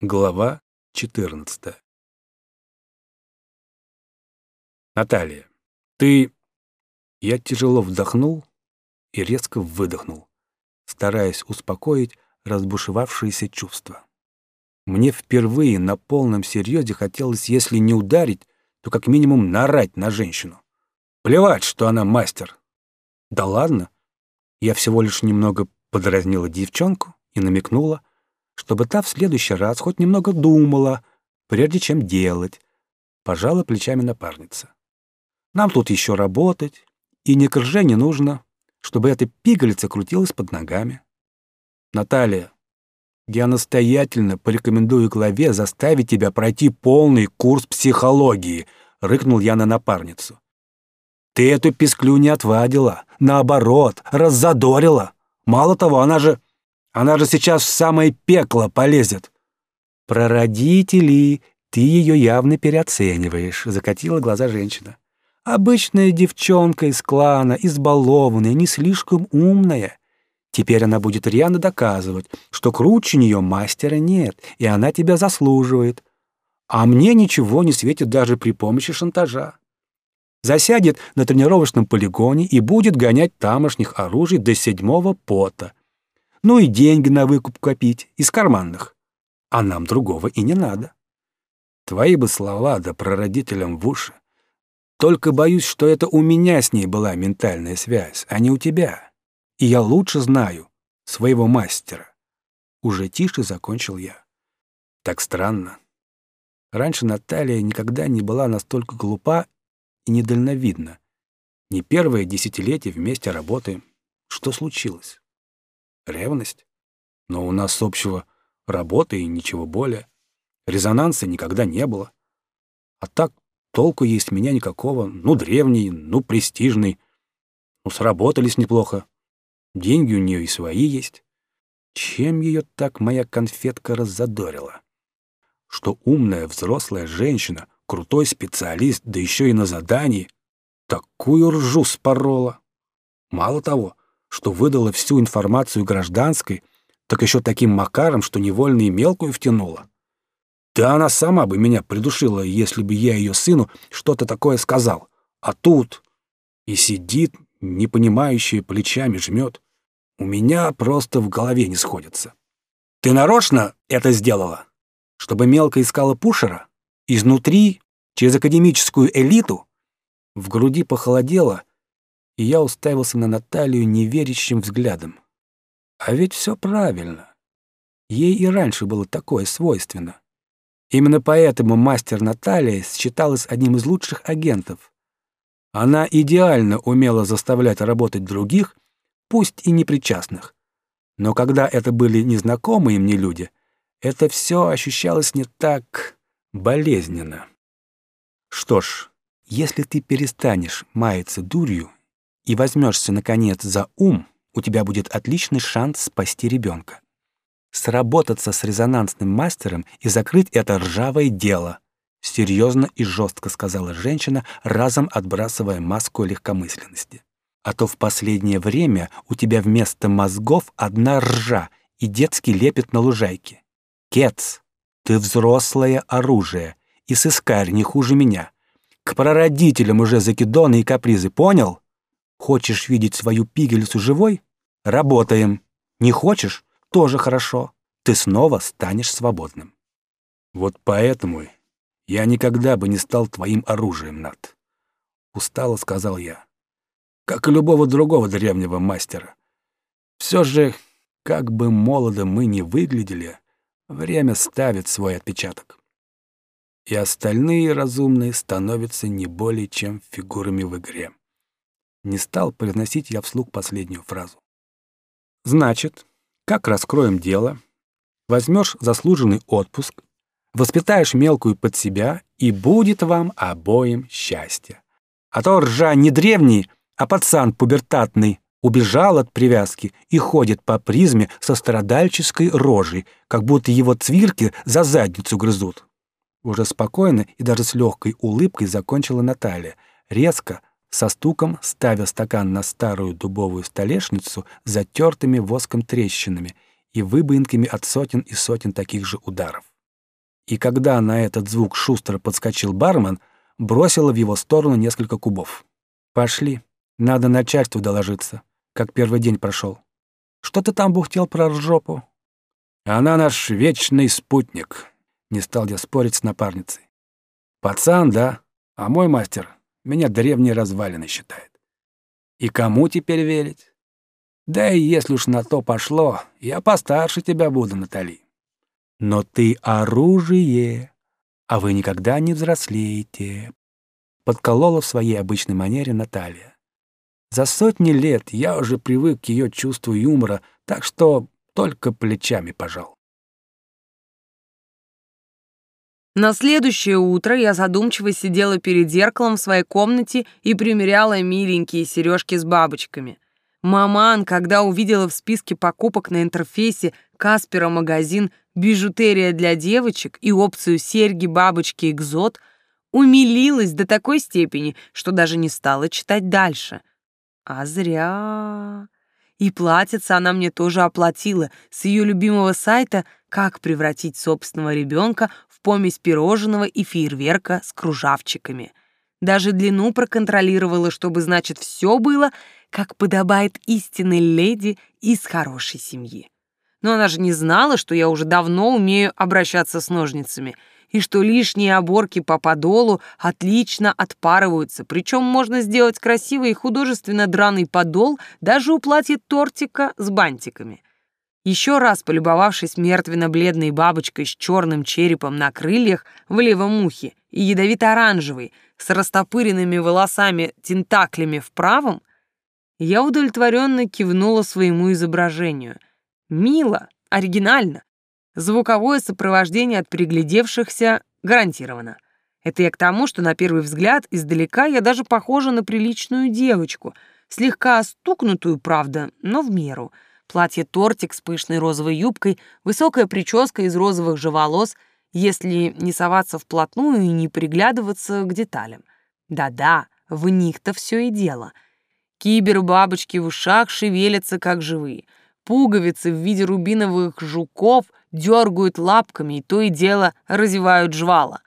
Глава 14 Наталья, ты... Я тяжело вдохнул и резко выдохнул, стараясь успокоить разбушевавшиеся чувства. Мне впервые на полном серьезе хотелось, если не ударить, то как минимум нарать на женщину. Плевать, что она мастер. Да ладно. Я всего лишь немного подразнила девчонку и намекнула, чтобы та в следующий раз хоть немного думала, прежде чем делать. Пожала плечами напарница. Нам тут еще работать, и ни крже не нужно, чтобы эта пигалица крутилась под ногами. Наталья, я настоятельно порекомендую главе заставить тебя пройти полный курс психологии, рыкнул я на напарницу. Ты эту писклю не отвадила, наоборот, раззадорила. Мало того, она же она же сейчас в самое пекло полезет. Про родителей ты ее явно переоцениваешь, закатила глаза женщина. Обычная девчонка из клана, избалованная, не слишком умная. Теперь она будет рьяно доказывать, что круче нее мастера нет, и она тебя заслуживает. А мне ничего не светит даже при помощи шантажа. Засядет на тренировочном полигоне и будет гонять тамошних оружий до седьмого пота, ну и деньги на выкуп копить из карманных. А нам другого и не надо. Твои бы слова да прародителям в уши. Только боюсь, что это у меня с ней была ментальная связь, а не у тебя. И я лучше знаю своего мастера. Уже тише закончил я. Так странно. Раньше Наталья никогда не была настолько глупа и недальновидна. Не первое десятилетие вместе работаем. Что случилось? Ревность? Но у нас общего работа и ничего более. Резонанса никогда не было. А так толку есть меня никакого. Ну, древний, ну, престижный. Ну, сработались неплохо. Деньги у нее и свои есть. Чем ее так моя конфетка раззадорила? Что умная взрослая женщина, крутой специалист, да еще и на задании, такую ржу спорола. Мало того, что выдала всю информацию гражданской, так еще таким макаром, что невольно и мелкую втянула. Да она сама бы меня придушила, если бы я ее сыну что-то такое сказал. А тут и сидит, непонимающая плечами жмет. У меня просто в голове не сходится. Ты нарочно это сделала? Чтобы мелко искала Пушера? Изнутри, через академическую элиту? В груди похолодело, и я уставился на Наталью неверящим взглядом. А ведь все правильно. Ей и раньше было такое свойственно. Именно поэтому мастер Наталья считалась одним из лучших агентов. Она идеально умела заставлять работать других, пусть и непричастных. Но когда это были незнакомые мне люди, это все ощущалось не так болезненно. Что ж, если ты перестанешь маяться дурью и возьмешься, наконец, за ум, у тебя будет отличный шанс спасти ребенка. Сработаться с резонансным мастером и закрыть это ржавое дело, серьезно и жестко сказала женщина, разом отбрасывая маску легкомысленности. А то в последнее время у тебя вместо мозгов одна ржа и детский лепет на лужайке. Кец, ты взрослое оружие, и сыскарь не хуже меня. К прародителям уже закидоны и капризы, понял? Хочешь видеть свою пигельцу живой? Работаем. Не хочешь? Тоже хорошо. Ты снова станешь свободным. Вот поэтому я никогда бы не стал твоим оружием, Над. Устало сказал я. Как и любого другого древнего мастера. Все же, как бы молодо мы ни выглядели, время ставит свой отпечаток. И остальные разумные становятся не более чем фигурами в игре. Не стал произносить я вслух последнюю фразу. Значит, как раскроем дело, возьмешь заслуженный отпуск, воспитаешь мелкую под себя, и будет вам обоим счастье. А то ржа не древний, а пацан пубертатный, убежал от привязки и ходит по призме со страдальческой рожей, как будто его цвирки за задницу грызут. Уже спокойно и даже с легкой улыбкой закончила Наталья, резко, со стуком ставя стакан на старую дубовую столешницу с затертыми воском трещинами и выбоинками от сотен и сотен таких же ударов. И когда на этот звук шустро подскочил бармен, бросила в его сторону несколько кубов. «Пошли, надо начальству доложиться, как первый день прошел. Что ты там бухтел про ржопу?» «Она наш вечный спутник», — не стал я спорить с напарницей. «Пацан, да, а мой мастер меня древние развалины считает. И кому теперь верить? Да и если уж на то пошло, я постарше тебя буду, Натали. Но ты оружие, а вы никогда не взрослеете. Подколола в своей обычной манере Наталья. За сотни лет я уже привык к ее чувству юмора, так что только плечами пожал. На следующее утро я задумчиво сидела перед зеркалом в своей комнате и примеряла миленькие сережки с бабочками. Маман, когда увидела в списке покупок на интерфейсе Каспера магазин «Бижутерия для девочек» и опцию «Серьги, экзот», умилилась до такой степени, что даже не стала читать дальше. А зря. И платьице она мне тоже оплатила с ее любимого сайта «Как превратить собственного ребенка в помесь пирожного и фейерверка с кружавчиками». Даже длину проконтролировала, чтобы, значит, все было, как подобает истинной леди из хорошей семьи. Но она же не знала, что я уже давно умею обращаться с ножницами — и что лишние оборки по подолу отлично отпарываются, причем можно сделать красивый и художественно драный подол даже у платья тортика с бантиками. Еще раз полюбовавшись мертвенно-бледной бабочкой с черным черепом на крыльях в левом ухе и ядовито-оранжевой с растопыренными волосами-тентаклями в правом, я удовлетворенно кивнула своему изображению. Мило, оригинально, Звуковое сопровождение от приглядевшихся гарантировано. Это я к тому, что на первый взгляд издалека я даже похожа на приличную девочку, слегка стукнутую, правда, но в меру. Платье-тортик с пышной розовой юбкой, высокая прическа из розовых же волос, если не соваться вплотную и не приглядываться к деталям. Да-да, в них-то все и дело. Кибер-бабочки в ушах шевелятся, как живые. Пуговицы в виде рубиновых жуков дергают лапками и то и дело разевают жвала.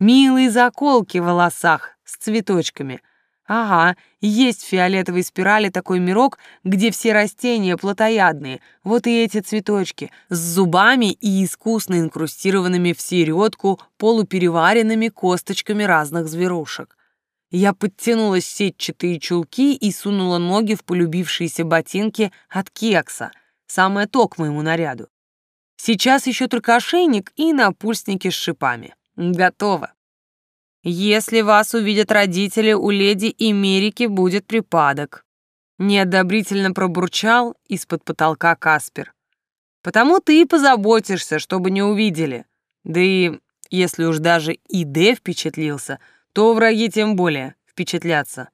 Милые заколки в волосах с цветочками. Ага, есть в фиолетовой спирали такой мирок, где все растения плотоядные, вот и эти цветочки, с зубами и искусно инкрустированными в середку полупереваренными косточками разных зверушек. Я подтянула сетчатые чулки и сунула ноги в полюбившиеся ботинки от кекса, самое то к моему наряду. Сейчас еще только ошейник и напульсники с шипами. Готово. Если вас увидят родители, у леди Эмерики будет припадок. Неодобрительно пробурчал из-под потолка Каспер. Потому ты и позаботишься, чтобы не увидели. Да и если уж даже и Д впечатлился, то враги тем более впечатлятся.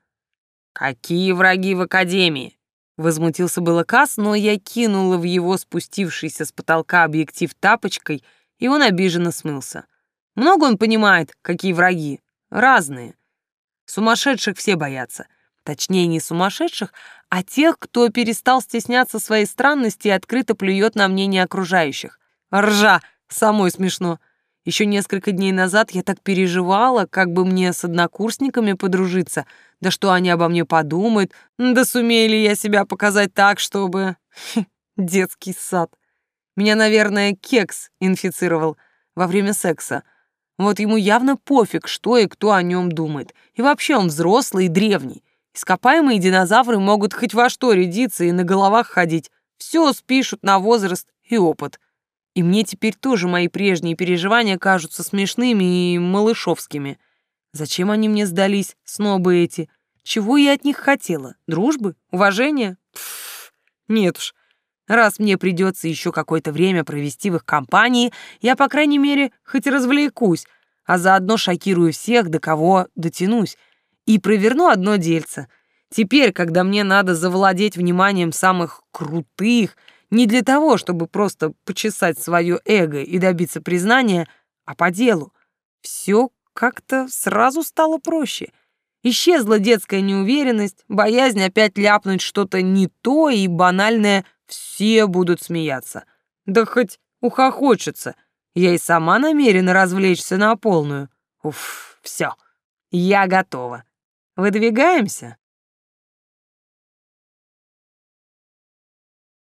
Какие враги в Академии? Возмутился было Кас, но я кинула в его спустившийся с потолка объектив тапочкой, и он обиженно смылся. Много он понимает, какие враги. Разные. Сумасшедших все боятся. Точнее, не сумасшедших, а тех, кто перестал стесняться своей странности и открыто плюет на мнение окружающих. Ржа! Самой смешно. Еще несколько дней назад я так переживала, как бы мне с однокурсниками подружиться, да что они обо мне подумают, да сумею ли я себя показать так, чтобы... детский сад. Меня, наверное, кекс инфицировал во время секса. Вот ему явно пофиг, что и кто о нем думает. И вообще он взрослый и древний. Ископаемые динозавры могут хоть во что рядиться и на головах ходить. Все спишут на возраст и опыт. И мне теперь тоже мои прежние переживания кажутся смешными и малышовскими. Зачем они мне сдались, снобы эти? Чего я от них хотела? Дружбы? Уважения? Пфф, нет уж. Раз мне придется еще какое-то время провести в их компании, я, по крайней мере, хоть развлекусь, а заодно шокирую всех, до кого дотянусь, и проверну одно дельце. Теперь, когда мне надо завладеть вниманием самых крутых, не для того, чтобы просто почесать свое эго и добиться признания, а по делу. Все как-то сразу стало проще. Исчезла детская неуверенность, боязнь опять ляпнуть что-то не то и банальное «все будут смеяться». Да хоть ухохочется. Я и сама намерена развлечься на полную. Уф, все, я готова. Выдвигаемся?»